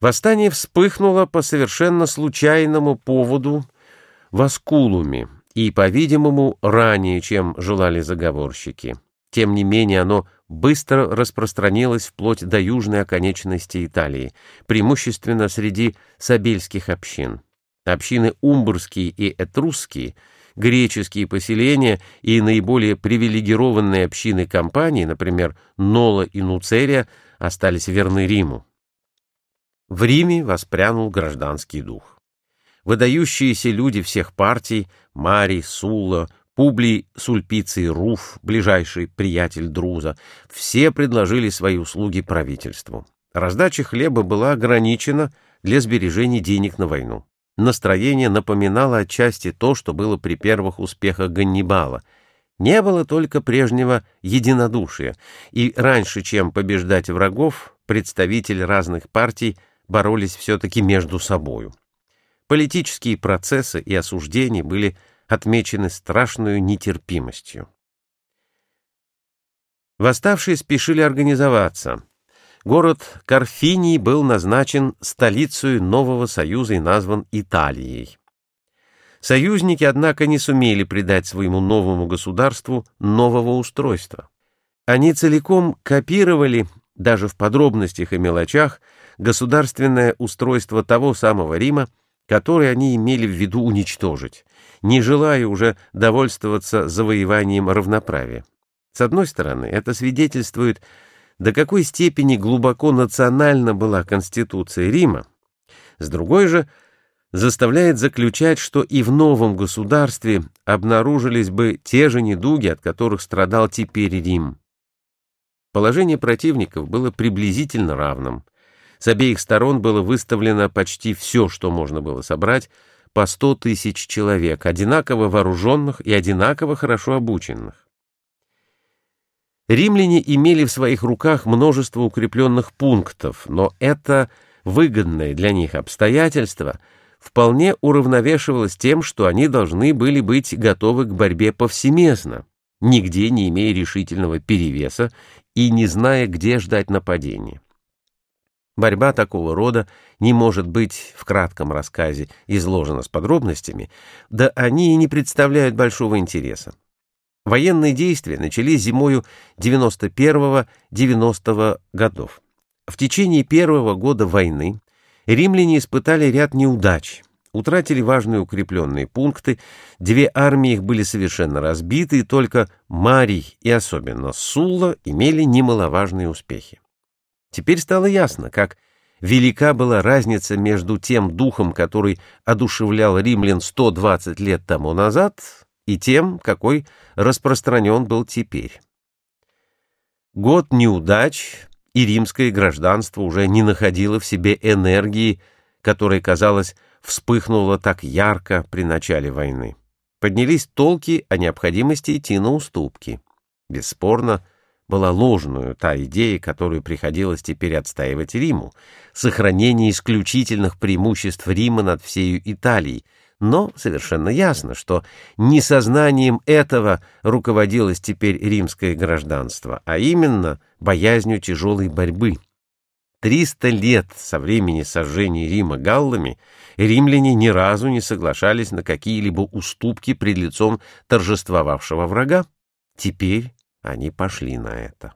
Восстание вспыхнуло по совершенно случайному поводу в Аскулуме и, по-видимому, ранее, чем желали заговорщики. Тем не менее, оно быстро распространилось вплоть до южной оконечности Италии, преимущественно среди сабельских общин. Общины умбрские и этрусские, греческие поселения и наиболее привилегированные общины компании, например, Нола и Нуцерия, остались верны Риму. В Риме воспрянул гражданский дух. Выдающиеся люди всех партий — Марий, Сула, Публий Сульпиций Руф, ближайший приятель Друза — все предложили свои услуги правительству. Раздача хлеба была ограничена для сбережения денег на войну. Настроение напоминало отчасти то, что было при первых успехах Ганнибала. Не было только прежнего единодушия, и раньше, чем побеждать врагов, представители разных партий боролись все-таки между собою. Политические процессы и осуждения были отмечены страшной нетерпимостью. Восставшие спешили организоваться. Город Карфиний был назначен столицей нового союза и назван Италией. Союзники, однако, не сумели придать своему новому государству нового устройства. Они целиком копировали, даже в подробностях и мелочах, государственное устройство того самого Рима, который они имели в виду уничтожить, не желая уже довольствоваться завоеванием равноправия. С одной стороны, это свидетельствует, до какой степени глубоко национальна была Конституция Рима, с другой же заставляет заключать, что и в новом государстве обнаружились бы те же недуги, от которых страдал теперь Рим. Положение противников было приблизительно равным – с обеих сторон было выставлено почти все, что можно было собрать, по 100 тысяч человек, одинаково вооруженных и одинаково хорошо обученных. Римляне имели в своих руках множество укрепленных пунктов, но это выгодное для них обстоятельство вполне уравновешивалось тем, что они должны были быть готовы к борьбе повсеместно, нигде не имея решительного перевеса и не зная, где ждать нападения. Борьба такого рода не может быть в кратком рассказе изложена с подробностями, да они и не представляют большого интереса. Военные действия начались зимою 91-90 годов. В течение первого года войны римляне испытали ряд неудач, утратили важные укрепленные пункты, две армии их были совершенно разбиты, и только Марий и особенно Сулла имели немаловажные успехи. Теперь стало ясно, как велика была разница между тем духом, который одушевлял римлян 120 лет тому назад, и тем, какой распространен был теперь. Год неудач, и римское гражданство уже не находило в себе энергии, которая, казалось, вспыхнула так ярко при начале войны. Поднялись толки о необходимости идти на уступки. Бесспорно, была ложную та идея, которую приходилось теперь отстаивать Риму, сохранение исключительных преимуществ Рима над всею Италией, но совершенно ясно, что несознанием этого руководилось теперь римское гражданство, а именно боязнью тяжелой борьбы. Триста лет со времени сожжения Рима галлами римляне ни разу не соглашались на какие-либо уступки пред лицом торжествовавшего врага. Теперь они пошли на это.